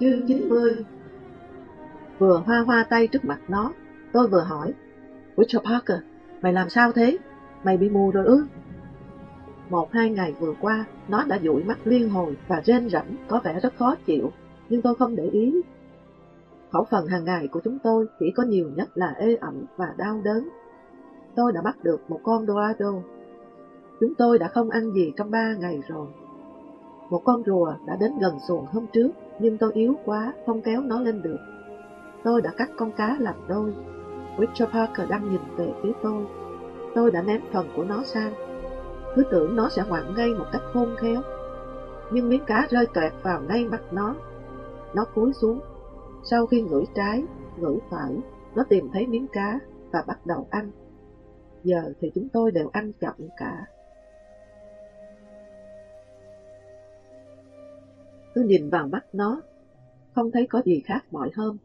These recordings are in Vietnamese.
Chương 90 Vừa hoa hoa tay trước mặt nó, tôi vừa hỏi, Richard Parker, mày làm sao thế? Mày bị mù rồi ư? Một hai ngày vừa qua, nó đã dụi mắt liên hồi và rên rẫm có vẻ rất khó chịu, nhưng tôi không để ý. Khẩu phần hàng ngày của chúng tôi chỉ có nhiều nhất là ê ẩm và đau đớn. Tôi đã bắt được một con Dorado. Chúng tôi đã không ăn gì trong ba ngày rồi. Một con rùa đã đến gần xuồng hôm trước, nhưng tôi yếu quá, không kéo nó lên được. Tôi đã cắt con cá làm đôi. Richard Parker đang nhìn về phía tôi. Tôi đã ném phần của nó sang. Cứ tưởng nó sẽ ngoặn ngay một cách khôn khéo. Nhưng miếng cá rơi toẹt vào ngay mắt nó. Nó cúi xuống. Sau khi ngửi trái, ngửi phải, nó tìm thấy miếng cá và bắt đầu ăn. Giờ thì chúng tôi đều ăn chậm cả. Tôi nhìn vào mắt nó, không thấy có gì khác mọi hôm.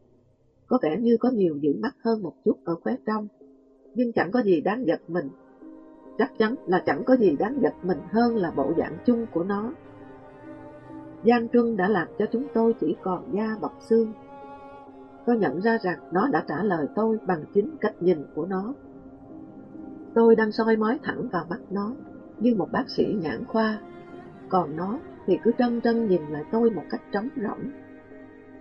Có vẻ như có nhiều dữ mắt hơn một chút ở khóe trong, nhưng chẳng có gì đáng giật mình. Chắc chắn là chẳng có gì đáng giật mình hơn là bộ dạng chung của nó. Giang Trưng đã làm cho chúng tôi chỉ còn da bọc xương. Tôi nhận ra rằng nó đã trả lời tôi bằng chính cách nhìn của nó. Tôi đang soi mói thẳng vào mắt nó, như một bác sĩ nhãn khoa. Còn nó thì cứ trân trân nhìn lại tôi một cách trống rỗng.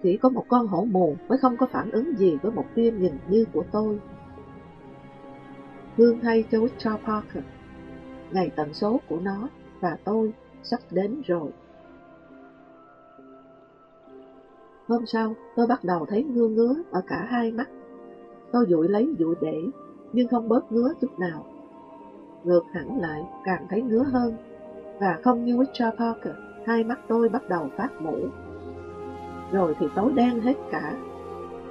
Chỉ có một con hổ mù mới không có phản ứng gì với một tia nhìn như của tôi. Hương thay cho Wichita Parker, ngày tận số của nó và tôi sắp đến rồi. Hôm sau, tôi bắt đầu thấy ngứa ngứa ở cả hai mắt. Tôi dụi lấy dụi để, nhưng không bớt ngứa chút nào. Ngược hẳn lại, càng thấy ngứa hơn, và không như Wichita Parker, hai mắt tôi bắt đầu phát mũ. Rồi thì tối đen hết cả,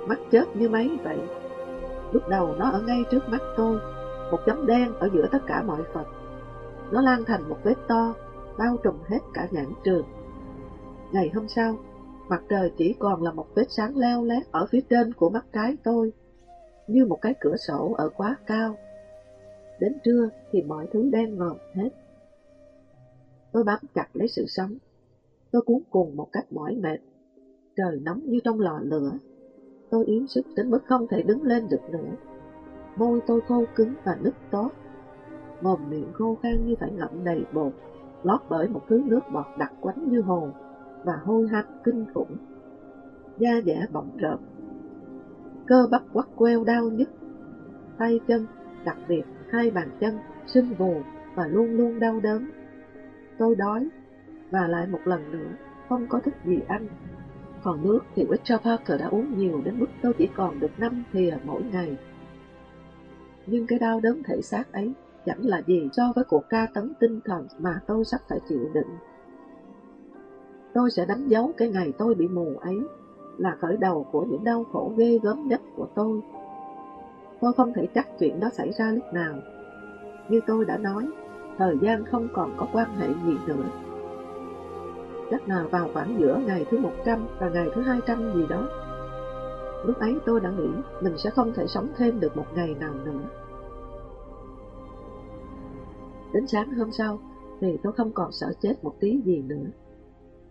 mắt chớp như mấy vậy. Lúc đầu nó ở ngay trước mắt tôi, một chấm đen ở giữa tất cả mọi vật. Nó lan thành một vết to, bao trùm hết cả nhãn trường. Ngày hôm sau, mặt trời chỉ còn là một vết sáng leo lét ở phía trên của mắt trái tôi, như một cái cửa sổ ở quá cao. Đến trưa thì mọi thứ đen ngòm hết. Tôi bám chặt lấy sự sống. Tôi cuốn cùng một cách mỏi mệt. Trời nóng như trong lò lửa. Tôi yếu sức đến mức không thể đứng lên được nữa. Môi tôi khô cứng và nứt tót. Mồm miệng khô khan như phải ngậm đầy bột, lót bởi một thứ nước bọt đặc quánh như hồ và hôi hanh kinh khủng. Da dẻ bỏng rợp. Cơ bắp quắt queo đau nhức. Tay chân, đặc biệt hai bàn chân, sưng vù và luôn luôn đau đớn. Tôi đói, và lại một lần nữa, không có thức gì ăn. Còn nước thì Richard Parker đã uống nhiều đến mức tôi chỉ còn được 5 thìa mỗi ngày. Nhưng cái đau đớn thể xác ấy chẳng là gì so với cuộc ca tấn tinh thần mà tôi sắp phải chịu đựng. Tôi sẽ đánh dấu cái ngày tôi bị mù ấy là khởi đầu của những đau khổ ghê gớm nhất của tôi. Tôi không thể chắc chuyện đó xảy ra lúc nào. Như tôi đã nói, thời gian không còn có quan hệ gì nữa. Chắc là vào khoảng giữa ngày thứ 100 và ngày thứ 200 gì đó. Lúc ấy tôi đã nghĩ mình sẽ không thể sống thêm được một ngày nào nữa. Đến sáng hôm sau thì tôi không còn sợ chết một tí gì nữa.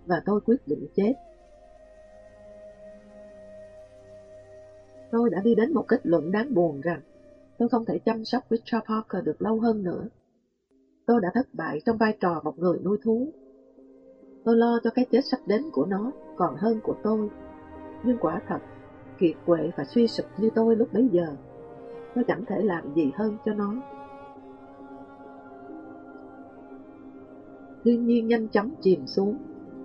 Và tôi quyết định chết. Tôi đã đi đến một kết luận đáng buồn rằng tôi không thể chăm sóc Richard Parker được lâu hơn nữa. Tôi đã thất bại trong vai trò một người nuôi thú. Tôi lo cho cái chết sắp đến của nó còn hơn của tôi. Nhưng quả thật, kiệt quệ và suy sụp như tôi lúc bấy giờ, tôi chẳng thể làm gì hơn cho nó. Thiên nhiên nhanh chóng chìm xuống,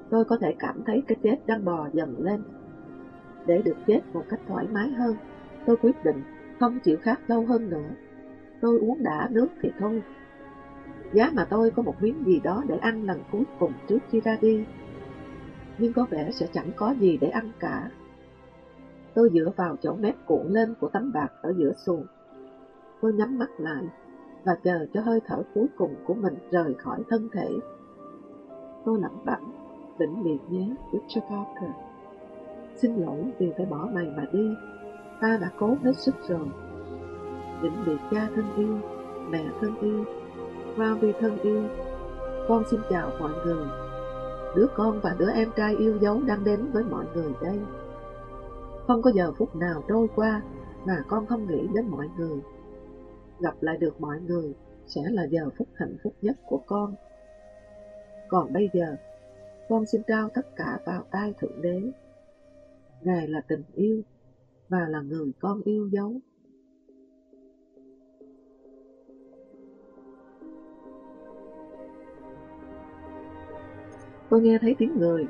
tôi có thể cảm thấy cái chết đang bò dần lên. Để được chết một cách thoải mái hơn, tôi quyết định không chịu khát lâu hơn nữa. Tôi uống đã nước thì thôi, Giá mà tôi có một miếng gì đó để ăn lần cuối cùng trước khi ra đi. Nhưng có vẻ sẽ chẳng có gì để ăn cả. Tôi dựa vào chỗ mép cuộn lên của tấm bạc ở giữa xuồng. Tôi nhắm mắt lại và chờ cho hơi thở cuối cùng của mình rời khỏi thân thể. Tôi lẩm bẩm, vĩnh biệt nhé, Richard Parker. Xin lỗi vì phải bỏ mày mà đi, ta đã cố hết sức rồi. Vĩnh biệt cha thân yêu, mẹ thân yêu, Ravi thân yêu, con xin chào mọi người. đứa con và đứa em trai yêu dấu đang đến với mọi người đây. Không có giờ phút nào trôi qua mà con không nghĩ đến mọi người. Gặp lại được mọi người sẽ là giờ phút hạnh phúc nhất của con. Còn bây giờ, con xin trao tất cả vào tay Thượng Đế. Ngài là tình yêu và là người con yêu dấu. Tôi nghe thấy tiếng người.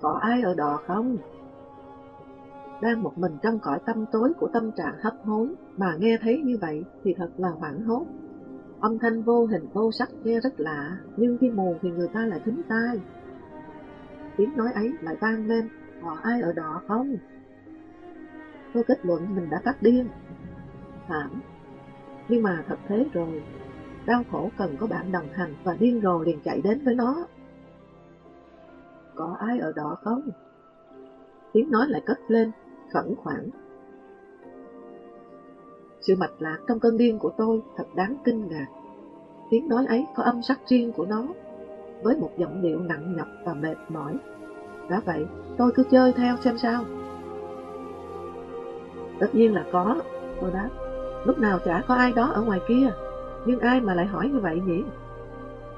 Có ai ở đó không? Đang một mình trong cõi tâm tối của tâm trạng hấp hối mà nghe thấy như vậy thì thật là hoảng hốt. Âm thanh vô hình vô sắc nghe rất lạ, nhưng khi mù thì người ta lại thính tai. Tiếng nói ấy lại vang lên, có ai ở đó không? Tôi kết luận mình đã phát điên. Thảm. Nhưng mà thật thế rồi, đau khổ cần có bạn đồng hành và điên rồ liền chạy đến với nó. Có ai ở đó không? Tiếng nói lại cất lên, khẩn khoản. Sự mạch lạc trong cơn điên của tôi thật đáng kinh ngạc. Tiếng nói ấy có âm sắc riêng của nó, với một giọng điệu nặng nhọc và mệt mỏi. Đã vậy, tôi cứ chơi theo xem sao. Tất nhiên là có, tôi đáp. Lúc nào chả có ai đó ở ngoài kia, nhưng ai mà lại hỏi như vậy nhỉ?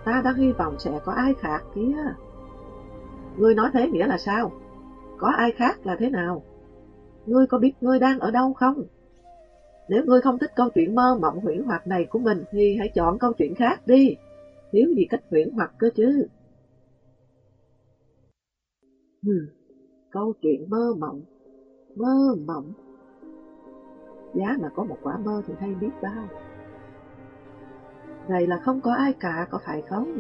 Ta đã hy vọng sẽ có ai khác kia. Ngươi nói thế nghĩa là sao? Có ai khác là thế nào? Ngươi có biết ngươi đang ở đâu không? Nếu ngươi không thích câu chuyện mơ mộng huyễn hoặc này của mình thì hãy chọn câu chuyện khác đi. Thiếu gì cách huyễn hoặc cơ chứ. Hmm, câu chuyện mơ mộng, mơ mộng. Giá mà có một quả mơ thì hay biết bao. Này là không có ai cả, có phải không?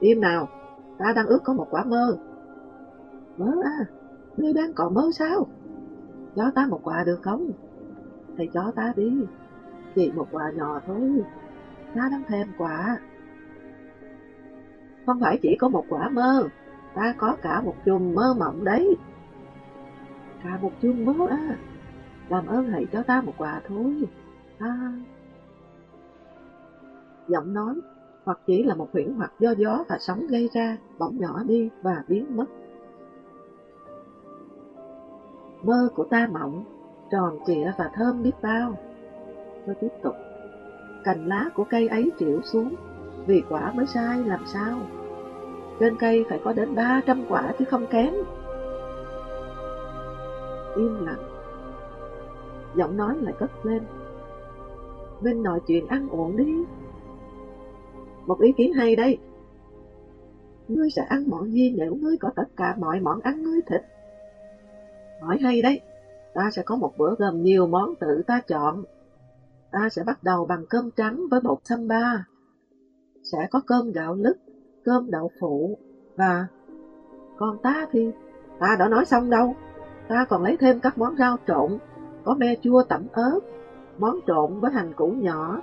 Im nào, ta đang ước có một quả mơ. Mơ à, ngươi đang còn mơ sao? Cho ta một quả được không? Thầy cho ta đi, chỉ một quả nhỏ thôi, ta đang thèm quả. Không phải chỉ có một quả mơ, ta có cả một chùm mơ mộng đấy. Cả một chùm mơ à, làm ơn hãy cho ta một quả thôi, ta... Giọng nói, hoặc chỉ là một huyễn hoặc do gió và sóng gây ra, bỗng nhỏ đi và biến mất. Mơ của ta mộng, tròn trịa và thơm biết bao. Tôi tiếp tục. Cành lá của cây ấy triệu xuống, vì quả mới sai làm sao. Trên cây phải có đến 300 quả chứ không kém. Im lặng. Giọng nói lại cất lên. Bên nói chuyện ăn uống đi. Một ý kiến hay đây. Ngươi sẽ ăn món gì nếu ngươi có tất cả mọi món ăn ngươi thích? Hỏi hay đấy, ta sẽ có một bữa gồm nhiều món tự ta chọn. Ta sẽ bắt đầu bằng cơm trắng với bột samba. Sẽ có cơm gạo lứt, cơm đậu phụ và... Còn ta thì... Ta đã nói xong đâu. Ta còn lấy thêm các món rau trộn, có me chua tẩm ớt, món trộn với hành củ nhỏ,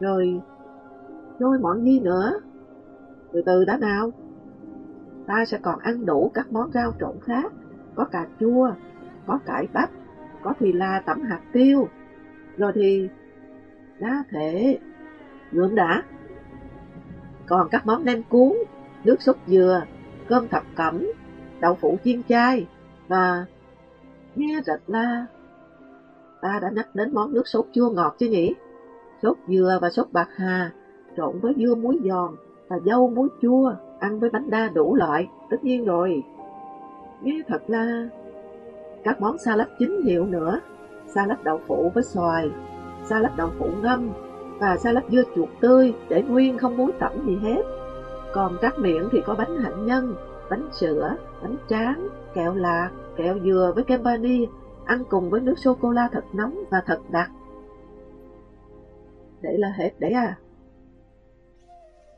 rồi... Rồi mọi gì nữa? Từ từ đã nào. Ta sẽ còn ăn đủ các món rau trộn khác, có cà chua, có cải bắp, có thì là tẩm hạt tiêu, rồi thì đá thể, ngưỡng đã. Còn các món nem cuốn, nước sốt dừa, cơm thập cẩm, đậu phụ chiên chay và nghe thật là ta đã nhắc đến món nước sốt chua ngọt chứ nhỉ? Sốt dừa và sốt bạc hà trộn với dưa muối giòn và dâu muối chua ăn với bánh đa đủ loại, tất nhiên rồi. Nghe thật là các món salad chính hiệu nữa, salad đậu phụ với xoài, salad đậu phụ ngâm và salad dưa chuột tươi để nguyên không muối tẩm gì hết. Còn các miệng thì có bánh hạnh nhân, bánh sữa, bánh tráng, kẹo lạc, kẹo dừa với kem vani, ăn cùng với nước sô-cô-la thật nóng và thật đặc. Để là hết đấy à.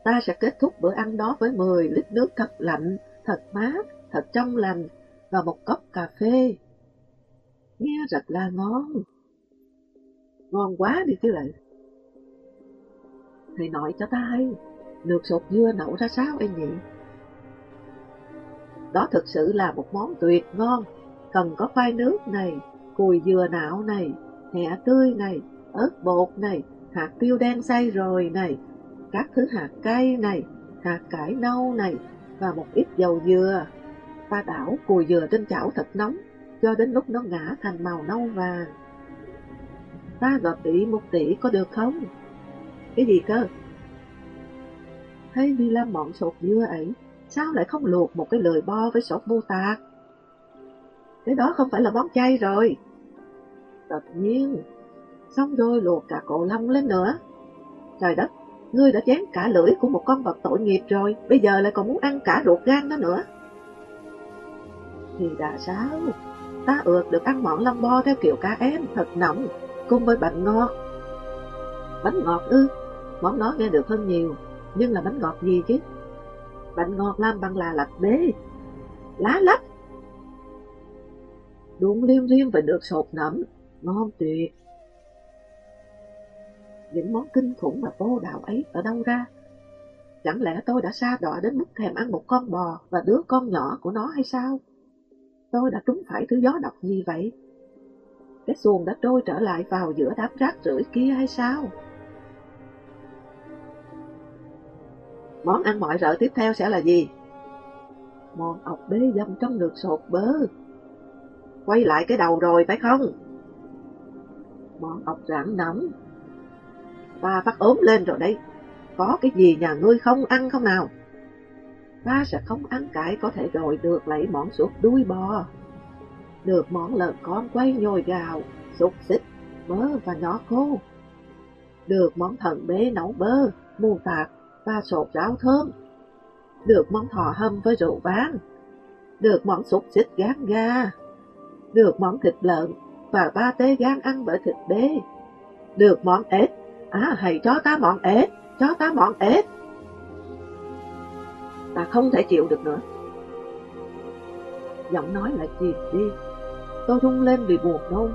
Ta sẽ kết thúc bữa ăn đó với 10 lít nước thật lạnh, thật mát, thật trong lành và một cốc cà phê nghe rất là ngon. Ngon quá đi chứ lại. Thầy nói cho ta hay, nước sột dưa nấu ra sao anh nhỉ? Đó thực sự là một món tuyệt ngon, cần có khoai nước này, cùi dừa nạo này, hẹ tươi này, ớt bột này, hạt tiêu đen xay rồi này, các thứ hạt cay này, hạt cải nâu này và một ít dầu dừa. Ta đảo cùi dừa trên chảo thật nóng, cho đến lúc nó ngã thành màu nâu vàng. Ta gọi tỷ một tỷ có được không? Cái gì cơ? Thấy đi làm mọn sột dưa ấy, sao lại không luộc một cái lười bo với sốt mô tạc? Cái đó không phải là món chay rồi. Tất nhiên, xong rồi luộc cả cổ lông lên nữa. Trời đất, ngươi đã chém cả lưỡi của một con vật tội nghiệp rồi, bây giờ lại còn muốn ăn cả ruột gan nó nữa. Thì đã sao? Ta ượt được ăn món lông bo theo kiểu cá em, thật nóng, cùng với bánh ngọt. Bánh ngọt ư, món đó nghe được hơn nhiều, nhưng là bánh ngọt gì chứ? Bánh ngọt làm bằng là lạch bê, lá lách. Đúng liêm riêng và được sột nấm, ngon tuyệt. Những món kinh khủng và vô đạo ấy ở đâu ra? Chẳng lẽ tôi đã xa đọa đến mức thèm ăn một con bò và đứa con nhỏ của nó hay sao? Tôi đã trúng phải thứ gió độc gì vậy? Cái xuồng đã trôi trở lại vào giữa đám rác rưởi kia hay sao? Món ăn mọi rợ tiếp theo sẽ là gì? Món ọc bế dâm trong nước sột bơ. Quay lại cái đầu rồi phải không? Món ọc rãng nóng. Ta phát ốm lên rồi đấy. Có cái gì nhà ngươi không ăn không nào? Ta sẽ không ăn cải có thể rồi được lấy món sụt đuôi bò. Được món lợn con quay nhồi gạo, sụt xích, mớ và nhỏ khô. Được món thần bế nấu bơ, mù tạc và sột ráo thơm. Được món thò hâm với rượu vang. Được món sụt xích gan gà. Được món thịt lợn và ba tế gan ăn bởi thịt bê. Được món ếch. À, hãy cho ta món ếch, cho ta món ếch. Ta không thể chịu được nữa. Giọng nói lại chìm đi. Tôi rung lên vì buồn nôn.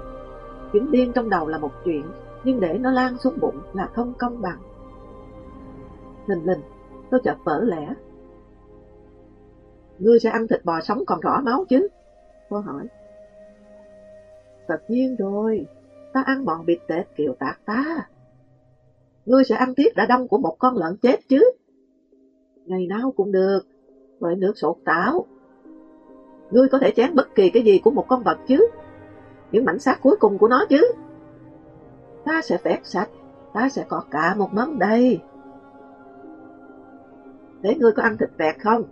Chứng điên trong đầu là một chuyện, nhưng để nó lan xuống bụng là không công bằng. Thình lình, tôi chợt vỡ lẽ. Ngươi sẽ ăn thịt bò sống còn rõ máu chứ? Tôi hỏi. Tất nhiên rồi, ta ăn bọn bịt tết kiểu tạc ta. Ngươi sẽ ăn tiết đã đông của một con lợn chết chứ? Ngày nào cũng được, với nước sột táo. Ngươi có thể chén bất kỳ cái gì của một con vật chứ? Những mảnh xác cuối cùng của nó chứ? Ta sẽ phép sạch, ta sẽ có cả một mâm đây Thế ngươi có ăn thịt vẹt không?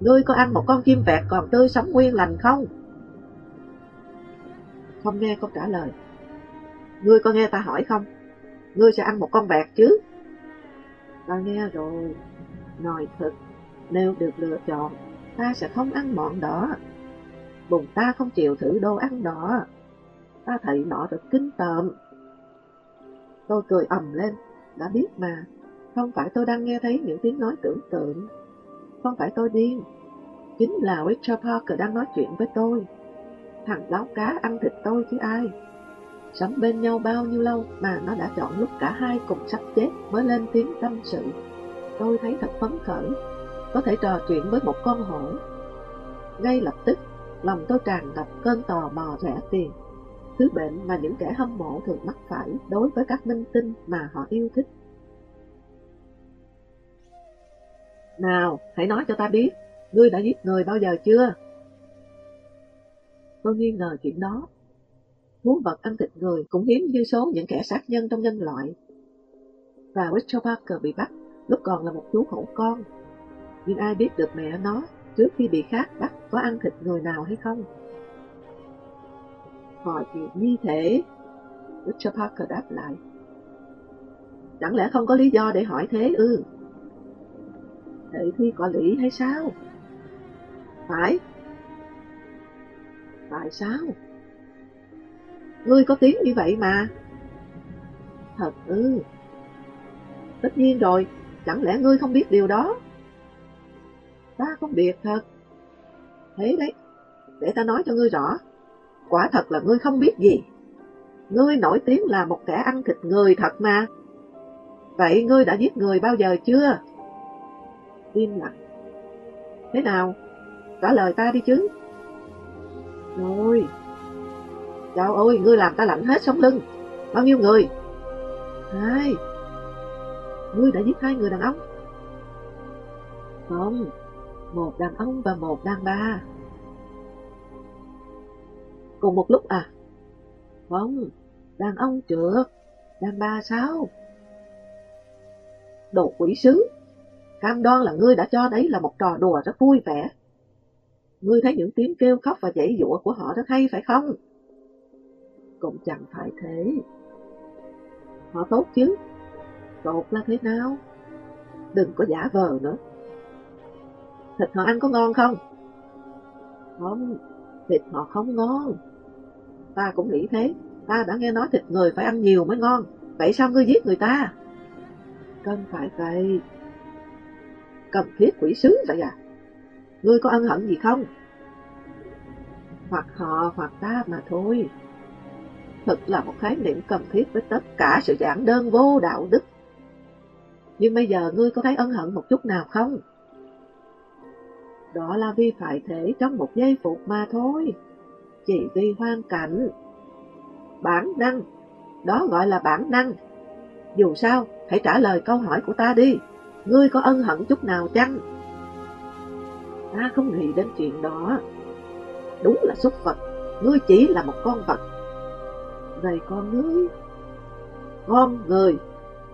Ngươi có ăn một con chim vẹt còn tươi sống nguyên lành không? Không nghe câu trả lời. Ngươi có nghe ta hỏi không? Ngươi sẽ ăn một con vẹt chứ? Ta nghe rồi. Nói thật, nếu được lựa chọn, ta sẽ không ăn mọn đỏ. Bụng ta không chịu thử đồ ăn đỏ. Ta thấy nó rất kinh tởm. Tôi cười ầm lên, đã biết mà, không phải tôi đang nghe thấy những tiếng nói tưởng tượng. Không phải tôi điên. Chính là Richard Parker đang nói chuyện với tôi. Thằng láo cá ăn thịt tôi chứ ai. Sống bên nhau bao nhiêu lâu mà nó đã chọn lúc cả hai cùng sắp chết mới lên tiếng tâm sự. Tôi thấy thật phấn khởi, có thể trò chuyện với một con hổ. Ngay lập tức, lòng tôi tràn ngập cơn tò mò rẻ tiền. Thứ bệnh mà những kẻ hâm mộ thường mắc phải đối với các minh tinh mà họ yêu thích. Nào, hãy nói cho ta biết, ngươi đã giết người bao giờ chưa? Tôi nghi ngờ chuyện đó muốn vật ăn thịt người cũng hiếm như số những kẻ sát nhân trong nhân loại. Và Richard Parker bị bắt lúc còn là một chú hổ con. Nhưng ai biết được mẹ nó trước khi bị khác bắt có ăn thịt người nào hay không? Hỏi chuyện như thế, Richard Parker đáp lại. Chẳng lẽ không có lý do để hỏi thế ư? Thế thi có lý hay sao? Phải. Tại sao? Ngươi có tiếng như vậy mà. Thật ư. Tất nhiên rồi, chẳng lẽ ngươi không biết điều đó? Ta không biết thật. Thế đấy, để ta nói cho ngươi rõ. Quả thật là ngươi không biết gì. Ngươi nổi tiếng là một kẻ ăn thịt người thật mà. Vậy ngươi đã giết người bao giờ chưa? Im lặng. Thế nào? Trả lời ta đi chứ. Rồi. Chào ôi, ngươi làm ta lạnh hết sống lưng. Bao nhiêu người? Hai. Ngươi đã giết hai người đàn ông. Không, một đàn ông và một đàn bà. Cùng một lúc à? Không, đàn ông trượt, đàn bà sao? Đồ quỷ sứ, cam đoan là ngươi đã cho đấy là một trò đùa rất vui vẻ. Ngươi thấy những tiếng kêu khóc và dãy dụa của họ rất hay phải không? Cũng chẳng phải thế. Họ tốt chứ, tốt là thế nào? Đừng có giả vờ nữa. Thịt họ ăn có ngon không? Không, thịt họ không ngon. Ta cũng nghĩ thế, ta đã nghe nói thịt người phải ăn nhiều mới ngon. Vậy sao ngươi giết người ta? Cần phải vậy. Cần thiết quỷ sứ vậy à? Ngươi có ân hận gì không? Hoặc họ hoặc ta mà thôi thực là một khái niệm cần thiết với tất cả sự giảng đơn vô đạo đức. Nhưng bây giờ ngươi có thấy ân hận một chút nào không? Đó là vì phải thể trong một giây phục mà thôi. Chỉ vì hoàn cảnh. Bản năng. Đó gọi là bản năng. Dù sao, hãy trả lời câu hỏi của ta đi. Ngươi có ân hận chút nào chăng? Ta không nghĩ đến chuyện đó. Đúng là xuất vật. Ngươi chỉ là một con vật về con ngươi? Con người.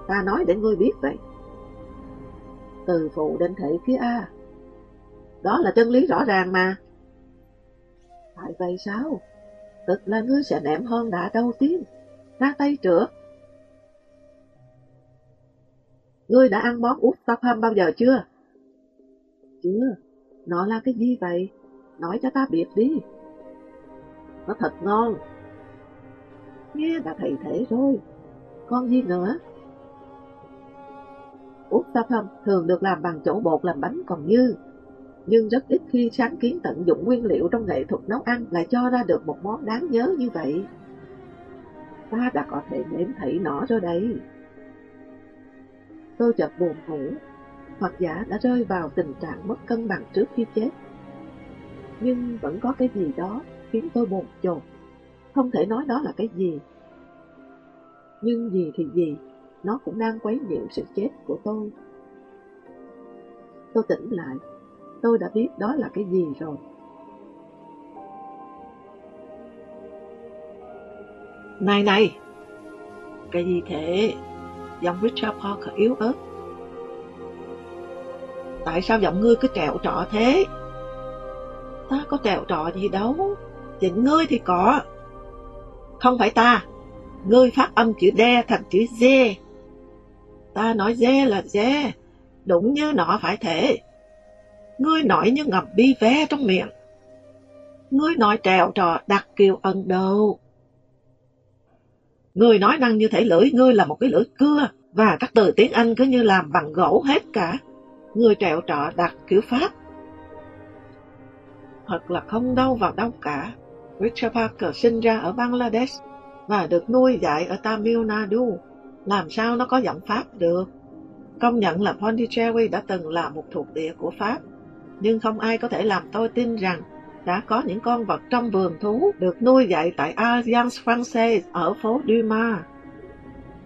Ta nói để ngươi biết vậy. Từ phụ đến thể phía A. Đó là chân lý rõ ràng mà. Tại vậy sao? Tức là ngươi sẽ ném hơn đã đầu tiên, ra tay trượt. Ngươi đã ăn món út tóc hâm bao giờ chưa? Chưa, nó là cái gì vậy? Nói cho ta biết đi. Nó thật ngon. Nghe đã thầy thể rồi. Con gì nữa? Út tóc hâm thường được làm bằng chỗ bột làm bánh còn như nhưng rất ít khi sáng kiến tận dụng nguyên liệu trong nghệ thuật nấu ăn lại cho ra được một món đáng nhớ như vậy. Ta đã có thể nếm thấy nó rồi đấy. Tôi chợt buồn ngủ, hoặc giả đã rơi vào tình trạng mất cân bằng trước khi chết. Nhưng vẫn có cái gì đó khiến tôi bồn chồn, không thể nói đó là cái gì. Nhưng gì thì gì, nó cũng đang quấy nhiễu sự chết của tôi. Tôi tỉnh lại, tôi đã biết đó là cái gì rồi. Này này! Cái gì thế? Giọng Richard Parker yếu ớt. Tại sao giọng ngươi cứ trẹo trọ thế? Ta có trẹo trọ gì đâu. Chính ngươi thì có. Không phải ta. Ngươi phát âm chữ D thành chữ D. Ta nói D là D. Đúng như nó phải thế. Ngươi nói như ngầm bi vé trong miệng. Ngươi nói trèo trò đặt kiều ân đầu. Ngươi nói năng như thể lưỡi ngươi là một cái lưỡi cưa, và các từ tiếng Anh cứ như làm bằng gỗ hết cả. Ngươi trèo trò đặt kiểu Pháp. Thật là không đâu vào đâu cả. Richard Parker sinh ra ở Bangladesh và được nuôi dạy ở Tamil Nadu. Làm sao nó có giọng Pháp được? Công nhận là Pondicherry đã từng là một thuộc địa của Pháp nhưng không ai có thể làm tôi tin rằng đã có những con vật trong vườn thú được nuôi dạy tại Alliance Française ở phố Dumas.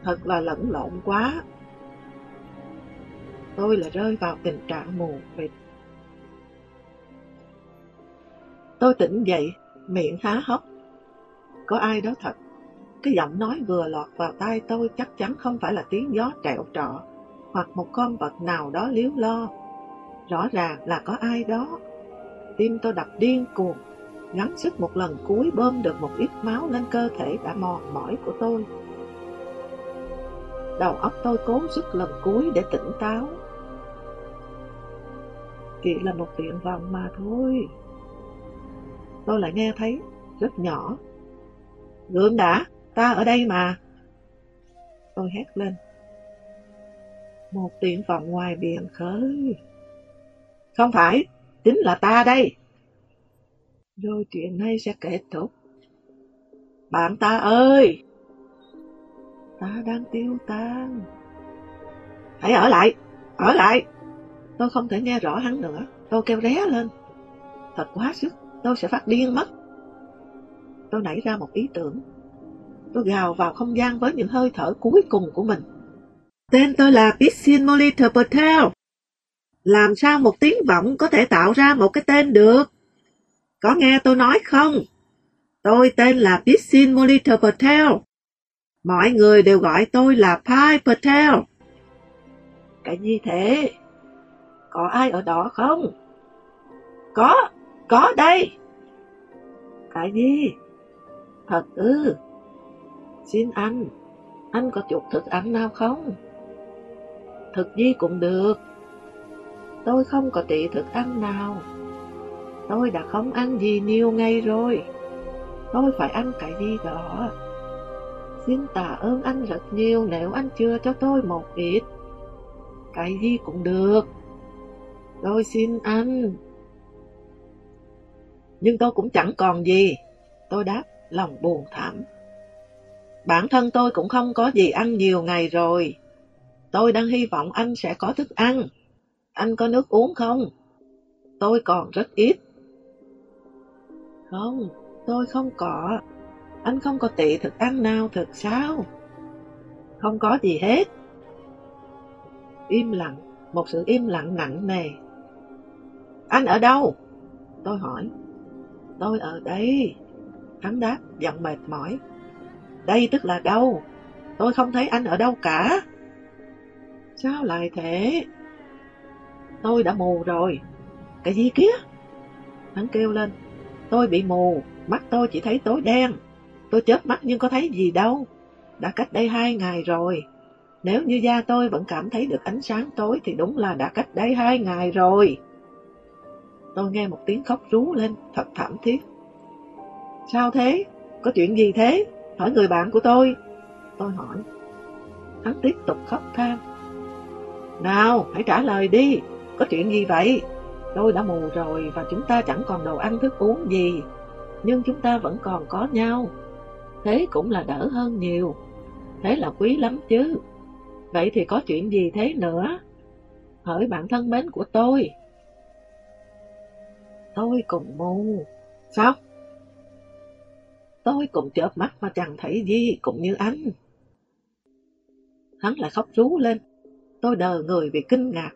Thật là lẫn lộn quá. Tôi là rơi vào tình trạng mù mịt. Tôi tỉnh dậy, miệng há hốc. Có ai đó thật. Cái giọng nói vừa lọt vào tai tôi chắc chắn không phải là tiếng gió trẹo trọ hoặc một con vật nào đó liếu lo Rõ ràng là có ai đó. Tim tôi đập điên cuồng, gắng sức một lần cuối bơm được một ít máu lên cơ thể đã mòn mỏi của tôi. Đầu óc tôi cố sức lần cuối để tỉnh táo. Chỉ là một tiện vọng mà thôi. Tôi lại nghe thấy, rất nhỏ. gượng đã, ta ở đây mà. Tôi hét lên. Một tiện vọng ngoài biển khơi. Không phải, chính là ta đây. Rồi chuyện này sẽ kết thúc. Bạn ta ơi! Ta đang tiêu tan. Hãy ở lại, ở lại. Tôi không thể nghe rõ hắn nữa. Tôi kêu ré lên. Thật quá sức, tôi sẽ phát điên mất. Tôi nảy ra một ý tưởng. Tôi gào vào không gian với những hơi thở cuối cùng của mình. Tên tôi là Pissin Moliter Patel. Làm sao một tiếng vọng có thể tạo ra một cái tên được? Có nghe tôi nói không? Tôi tên là Pisin Molitor Patel. Mọi người đều gọi tôi là Pai Patel. Cái gì thế? Có ai ở đó không? Có, có đây. Cái gì? Thật ư? Xin anh, anh có chút thức ăn nào không? Thực gì cũng được. Tôi không có trị thức ăn nào. Tôi đã không ăn gì nhiều ngày rồi. Tôi phải ăn cái gì đó. Xin tạ ơn anh rất nhiều nếu anh chưa cho tôi một ít. Cái gì cũng được. Tôi xin anh. Nhưng tôi cũng chẳng còn gì. Tôi đáp lòng buồn thảm. Bản thân tôi cũng không có gì ăn nhiều ngày rồi. Tôi đang hy vọng anh sẽ có thức ăn. Anh có nước uống không? Tôi còn rất ít. Không, tôi không có. Anh không có tị thức ăn nào thật sao? Không có gì hết. Im lặng, một sự im lặng nặng nề. Anh ở đâu? Tôi hỏi. Tôi ở đây. Hắn đáp, giọng mệt mỏi. Đây tức là đâu? Tôi không thấy anh ở đâu cả. Sao lại thế? Tôi đã mù rồi. Cái gì kia? Hắn kêu lên. Tôi bị mù, mắt tôi chỉ thấy tối đen. Tôi chớp mắt nhưng có thấy gì đâu. Đã cách đây hai ngày rồi. Nếu như da tôi vẫn cảm thấy được ánh sáng tối thì đúng là đã cách đây hai ngày rồi. Tôi nghe một tiếng khóc rú lên, thật thảm thiết. Sao thế? Có chuyện gì thế? Hỏi người bạn của tôi. Tôi hỏi. Hắn tiếp tục khóc than. Nào, hãy trả lời đi. Có chuyện gì vậy? Tôi đã mù rồi và chúng ta chẳng còn đồ ăn thức uống gì. Nhưng chúng ta vẫn còn có nhau. Thế cũng là đỡ hơn nhiều. Thế là quý lắm chứ. Vậy thì có chuyện gì thế nữa? Hỏi bạn thân mến của tôi. Tôi cũng mù. Sao? Tôi cũng chợp mắt mà chẳng thấy gì cũng như anh. Hắn lại khóc rú lên. Tôi đờ người vì kinh ngạc.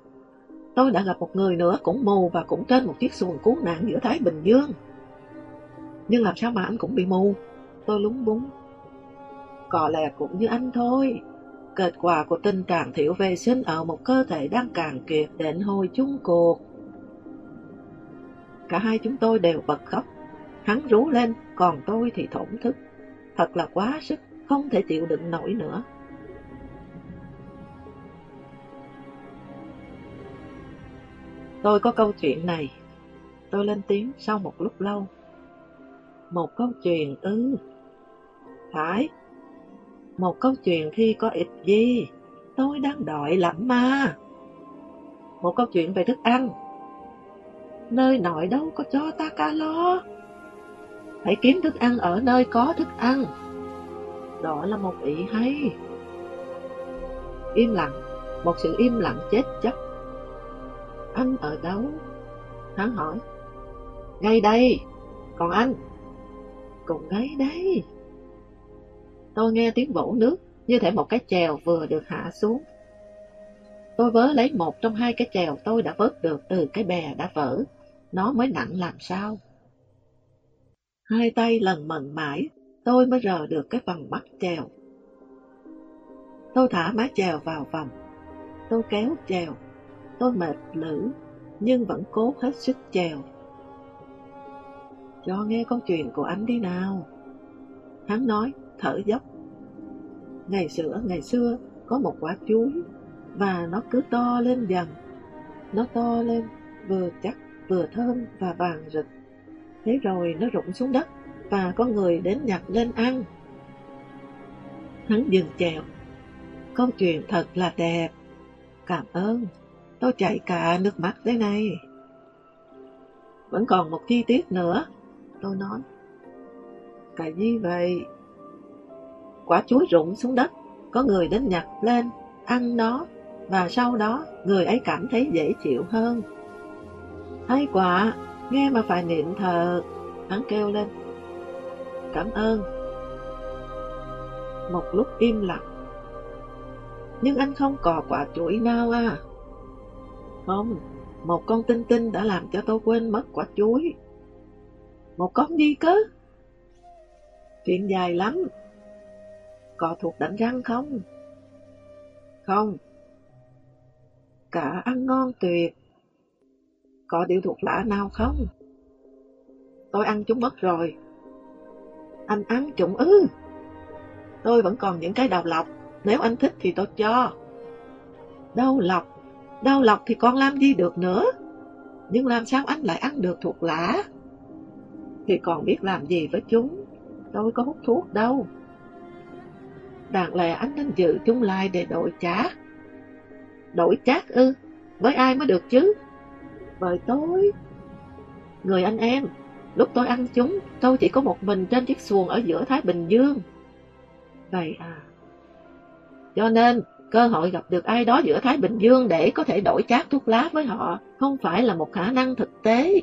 Tôi đã gặp một người nữa cũng mù và cũng trên một chiếc xuồng cứu nạn giữa Thái Bình Dương. Nhưng làm sao mà anh cũng bị mù? Tôi lúng búng. Có lẽ cũng như anh thôi. Kết quả của tình trạng thiểu vệ sinh ở một cơ thể đang càng kiệt đến hồi chung cuộc. Cả hai chúng tôi đều bật khóc. Hắn rú lên, còn tôi thì thổn thức. Thật là quá sức, không thể chịu đựng nổi nữa. Tôi có câu chuyện này. Tôi lên tiếng sau một lúc lâu. Một câu chuyện ư. Phải. Một câu chuyện khi có ích gì. Tôi đang đợi lắm mà. Một câu chuyện về thức ăn. Nơi nội đâu có cho ta ca lo. Hãy kiếm thức ăn ở nơi có thức ăn. Đó là một ý hay. Im lặng, một sự im lặng chết chóc anh ở đâu? Hắn hỏi. Ngay đây, còn anh? Cũng ngay đây. Tôi nghe tiếng vỗ nước, như thể một cái chèo vừa được hạ xuống. Tôi vớ lấy một trong hai cái chèo tôi đã vớt được từ cái bè đã vỡ. Nó mới nặng làm sao? Hai tay lần mần mãi, tôi mới rờ được cái phần mắt chèo. Tôi thả má chèo vào vòng. Tôi kéo chèo Tôi mệt lử, nhưng vẫn cố hết sức chèo. Cho nghe câu chuyện của anh đi nào. Hắn nói, thở dốc. Ngày xưa, ngày xưa, có một quả chuối, và nó cứ to lên dần. Nó to lên, vừa chắc, vừa thơm và vàng rực. Thế rồi nó rụng xuống đất, và có người đến nhặt lên ăn. Hắn dừng chèo. Câu chuyện thật là đẹp. Cảm ơn. Tôi chảy cả nước mắt thế này. Vẫn còn một chi tiết nữa, tôi nói. Cái gì vậy? Quả chuối rụng xuống đất, có người đến nhặt lên, ăn nó, và sau đó người ấy cảm thấy dễ chịu hơn. Hay quả, nghe mà phải niệm thờ, hắn kêu lên. Cảm ơn. Một lúc im lặng. Nhưng anh không có quả chuối nào à? Không, Một con tinh tinh đã làm cho tôi quên mất quả chuối. Một con gì cơ? Chuyện dài lắm. Có thuộc đánh răng không? Không. Cả ăn ngon tuyệt. Có điều thuộc lạ nào không? Tôi ăn chúng mất rồi. Anh ăn chúng ư? Tôi vẫn còn những cái đào lọc. Nếu anh thích thì tôi cho. Đau lọc? Đau lọc thì con làm gì được nữa? Nhưng làm sao anh lại ăn được thuộc lạ? Thì còn biết làm gì với chúng? Tôi có hút thuốc đâu. Đáng lẽ anh nên giữ chúng lại để đổi chát. Đổi chát ư? Với ai mới được chứ? Vời tối. Người anh em, lúc tôi ăn chúng, tôi chỉ có một mình trên chiếc xuồng ở giữa Thái Bình Dương. Vậy à. Cho nên, cơ hội gặp được ai đó giữa Thái Bình Dương để có thể đổi chát thuốc lá với họ không phải là một khả năng thực tế.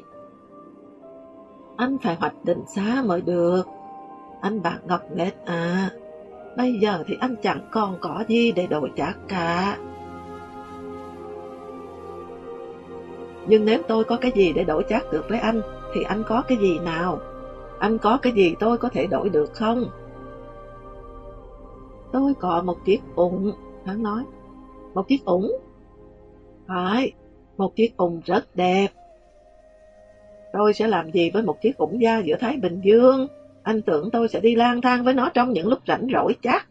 Anh phải hoạch định xa mới được. Anh bạn Ngọc Nghết à, bây giờ thì anh chẳng còn có gì để đổi chát cả. Nhưng nếu tôi có cái gì để đổi chát được với anh, thì anh có cái gì nào? Anh có cái gì tôi có thể đổi được không? Tôi có một chiếc ủng, hắn nói. Một chiếc ủng? Phải, một chiếc ủng rất đẹp. Tôi sẽ làm gì với một chiếc ủng da giữa Thái Bình Dương? Anh tưởng tôi sẽ đi lang thang với nó trong những lúc rảnh rỗi chắc.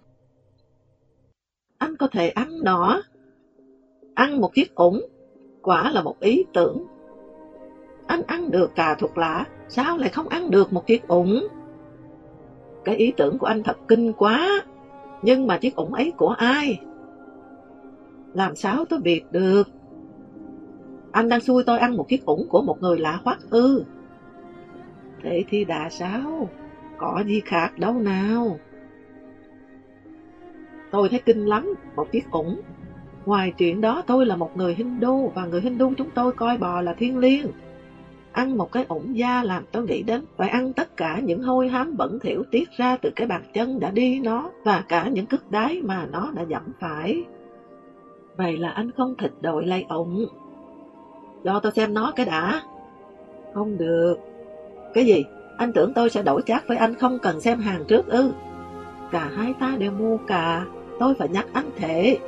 Anh có thể ăn nó. Ăn một chiếc ủng, quả là một ý tưởng. Anh ăn được cà thuộc lạ, sao lại không ăn được một chiếc ủng? Cái ý tưởng của anh thật kinh quá. Nhưng mà chiếc ủng ấy của ai? Làm sao tôi biết được? Anh đang xui tôi ăn một chiếc ủng của một người lạ hoắc ư. Thế thì đã sao? Có gì khác đâu nào? Tôi thấy kinh lắm, một chiếc ủng. Ngoài chuyện đó tôi là một người Hindu và người Hindu chúng tôi coi bò là thiên liêng. Ăn một cái ủng da làm tôi nghĩ đến phải ăn tất cả những hôi hám bẩn thỉu tiết ra từ cái bàn chân đã đi nó và cả những cước đáy mà nó đã dẫm phải. Vậy là anh không thịt đội lay ủng. Cho tôi xem nó cái đã. Không được. Cái gì? Anh tưởng tôi sẽ đổi chát với anh không cần xem hàng trước ư. Cả hai ta đều mua cả. Tôi phải nhắc anh thể.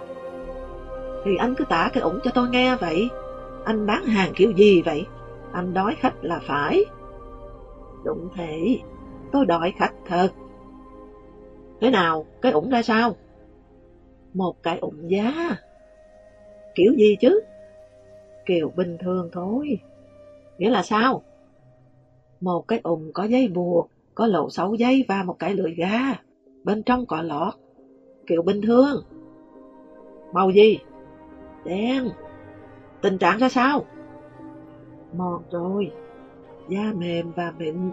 Thì anh cứ tả cái ủng cho tôi nghe vậy. Anh bán hàng kiểu gì vậy? Anh đói khách là phải. Đúng thế. Tôi đòi khách thật. Thế nào? Cái ủng ra sao? Một cái ủng giá. Kiểu gì chứ? Kiểu bình thường thôi. Nghĩa là sao? Một cái ủng có dây buộc, có lỗ sáu dây và một cái lưỡi ga. Bên trong có lọt. Kiểu bình thường. Màu gì? Đen. Tình trạng ra sao? Mòn rồi. Da mềm và mịn.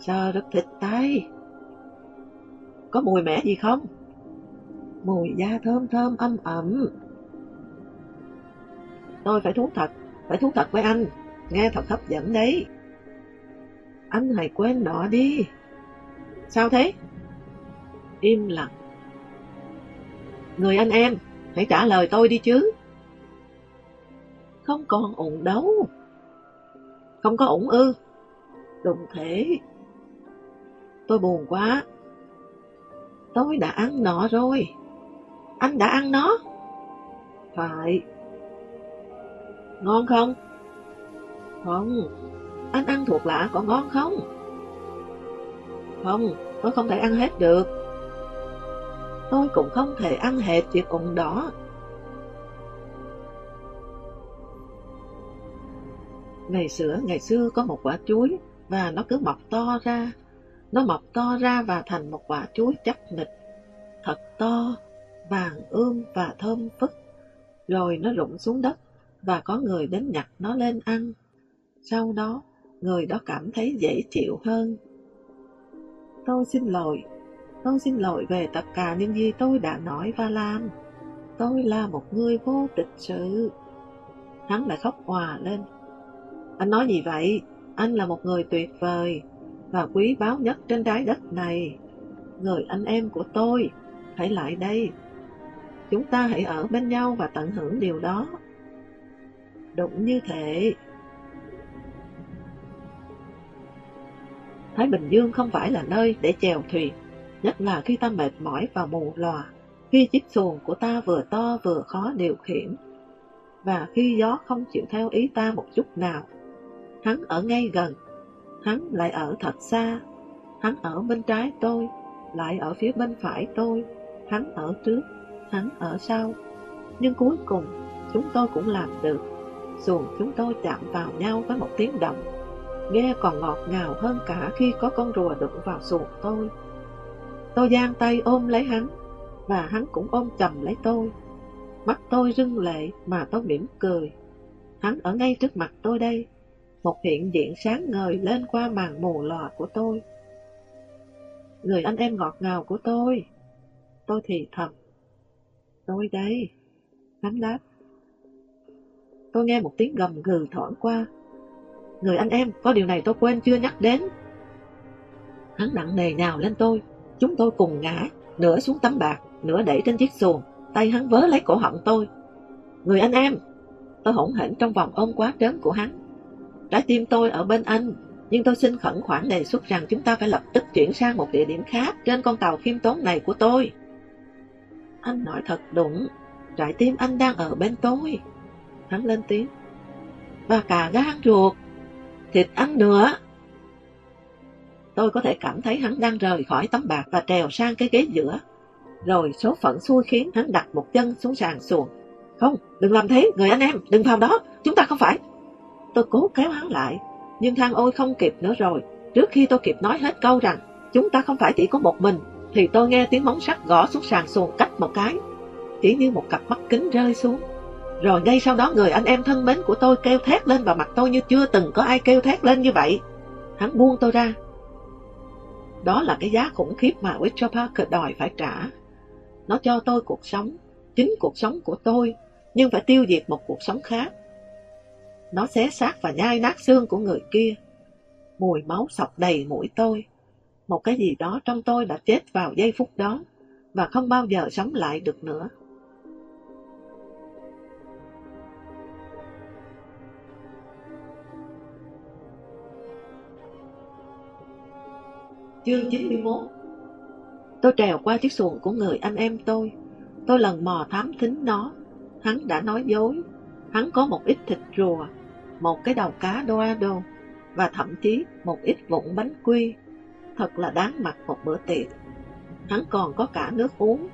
Sờ rất thịt tay. Có mùi mẻ gì không? Mùi da thơm thơm âm ẩm. Tôi phải thú thật, phải thú thật với anh. Nghe thật hấp dẫn đấy. Anh hãy quên nó đi. Sao thế? Im lặng. Người anh em, hãy trả lời tôi đi chứ. Không còn ổn đâu. Không có ổn ư. Đúng thế. Tôi buồn quá. Tôi đã ăn nó rồi. Anh đã ăn nó? Phải. Ngon không? Không. Anh ăn thuộc lạ có ngon không? Không, tôi không thể ăn hết được. Tôi cũng không thể ăn hết việc ủng đỏ. Ngày xưa, ngày xưa có một quả chuối và nó cứ mọc to ra. Nó mọc to ra và thành một quả chuối chắc nịch, thật to, vàng ươm và thơm phức. Rồi nó rụng xuống đất và có người đến nhặt nó lên ăn. Sau đó, người đó cảm thấy dễ chịu hơn. Tôi xin lỗi, tôi xin lỗi về tất cả những gì tôi đã nói và làm. Tôi là một người vô tịch sự. Hắn lại khóc hòa lên. Anh nói gì vậy? Anh là một người tuyệt vời và quý báu nhất trên trái đất này. Người anh em của tôi, hãy lại đây. Chúng ta hãy ở bên nhau và tận hưởng điều đó. đụng như thế. Thái Bình Dương không phải là nơi để chèo thuyền, nhất là khi ta mệt mỏi và mù lòa, khi chiếc xuồng của ta vừa to vừa khó điều khiển, và khi gió không chịu theo ý ta một chút nào. Hắn ở ngay gần, hắn lại ở thật xa, hắn ở bên trái tôi, lại ở phía bên phải tôi, hắn ở trước, hắn ở sau. Nhưng cuối cùng, chúng tôi cũng làm được. Xuồng chúng tôi chạm vào nhau với một tiếng động, nghe còn ngọt ngào hơn cả khi có con rùa đụng vào xuồng tôi. Tôi giang tay ôm lấy hắn, và hắn cũng ôm chầm lấy tôi. Mắt tôi rưng lệ mà tôi mỉm cười. Hắn ở ngay trước mặt tôi đây, một hiện diện sáng ngời lên qua màn mù lòa của tôi. Người anh em ngọt ngào của tôi. Tôi thì thầm. Tôi đây. Hắn đáp. Tôi nghe một tiếng gầm gừ thoảng qua. Người anh em, có điều này tôi quên chưa nhắc đến. Hắn nặng nề nhào lên tôi. Chúng tôi cùng ngã, nửa xuống tấm bạc, nửa đẩy trên chiếc xuồng. Tay hắn vớ lấy cổ họng tôi. Người anh em! Tôi hỗn hển trong vòng ôm quá trớn của hắn. Trái tim tôi ở bên anh, nhưng tôi xin khẩn khoản đề xuất rằng chúng ta phải lập tức chuyển sang một địa điểm khác trên con tàu khiêm tốn này của tôi. Anh nói thật đúng, trái tim anh đang ở bên tôi. Hắn lên tiếng. Và cả gan ruột, thịt anh nữa. Tôi có thể cảm thấy hắn đang rời khỏi tấm bạc và trèo sang cái ghế giữa. Rồi số phận xui khiến hắn đặt một chân xuống sàn xuồng. Không, đừng làm thế, người anh em, đừng vào đó, chúng ta không phải. Tôi cố kéo hắn lại, nhưng thang ôi không kịp nữa rồi. Trước khi tôi kịp nói hết câu rằng chúng ta không phải chỉ có một mình, thì tôi nghe tiếng móng sắt gõ xuống sàn xuồng cách một cái, chỉ như một cặp mắt kính rơi xuống. Rồi ngay sau đó người anh em thân mến của tôi kêu thét lên vào mặt tôi như chưa từng có ai kêu thét lên như vậy. Hắn buông tôi ra. Đó là cái giá khủng khiếp mà Richard Parker đòi phải trả. Nó cho tôi cuộc sống, chính cuộc sống của tôi, nhưng phải tiêu diệt một cuộc sống khác. Nó xé xác và nhai nát xương của người kia. Mùi máu sọc đầy mũi tôi. Một cái gì đó trong tôi đã chết vào giây phút đó và không bao giờ sống lại được nữa. Chương 91 Tôi trèo qua chiếc xuồng của người anh em tôi. Tôi lần mò thám thính nó. Hắn đã nói dối. Hắn có một ít thịt rùa, một cái đầu cá Dorado và thậm chí một ít vụn bánh quy. Thật là đáng mặt một bữa tiệc. Hắn còn có cả nước uống.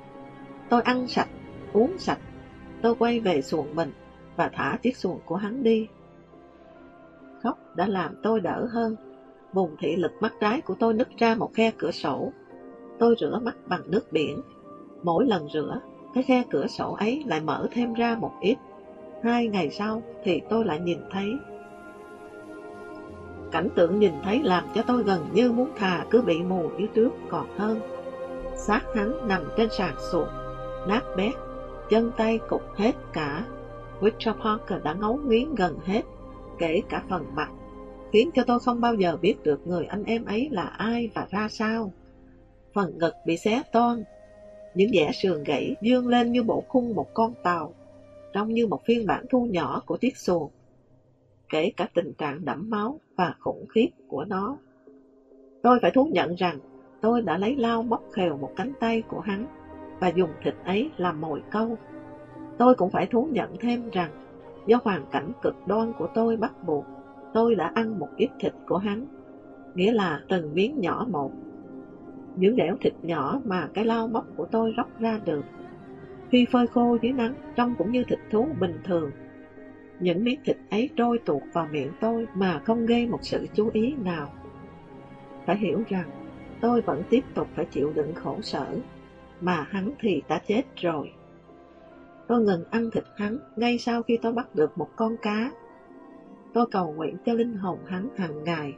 Tôi ăn sạch, uống sạch. Tôi quay về xuồng mình và thả chiếc xuồng của hắn đi. Khóc đã làm tôi đỡ hơn. Vùng thị lực mắt trái của tôi nứt ra một khe cửa sổ. Tôi rửa mắt bằng nước biển. Mỗi lần rửa, cái khe cửa sổ ấy lại mở thêm ra một ít. Hai ngày sau thì tôi lại nhìn thấy. Cảnh tượng nhìn thấy làm cho tôi gần như muốn thà cứ bị mù như trước còn hơn. Xác hắn nằm trên sàn sụp, nát bét, chân tay cục hết cả. Richard Parker đã ngấu nghiến gần hết, kể cả phần mặt, khiến cho tôi không bao giờ biết được người anh em ấy là ai và ra sao. Phần ngực bị xé toan, những dẻ sườn gãy dương lên như bộ khung một con tàu, trông như một phiên bản thu nhỏ của tiết xuồng, kể cả tình trạng đẫm máu và khủng khiếp của nó. Tôi phải thú nhận rằng tôi đã lấy lao móc khều một cánh tay của hắn và dùng thịt ấy làm mồi câu. Tôi cũng phải thú nhận thêm rằng do hoàn cảnh cực đoan của tôi bắt buộc, tôi đã ăn một ít thịt của hắn, nghĩa là từng miếng nhỏ một. Những đẻo thịt nhỏ mà cái lao móc của tôi róc ra được. Khi phơi khô dưới nắng, trông cũng như thịt thú bình thường. Những miếng thịt ấy trôi tuột vào miệng tôi mà không gây một sự chú ý nào. Phải hiểu rằng, tôi vẫn tiếp tục phải chịu đựng khổ sở, mà hắn thì đã chết rồi. Tôi ngừng ăn thịt hắn ngay sau khi tôi bắt được một con cá. Tôi cầu nguyện cho linh hồn hắn hàng ngày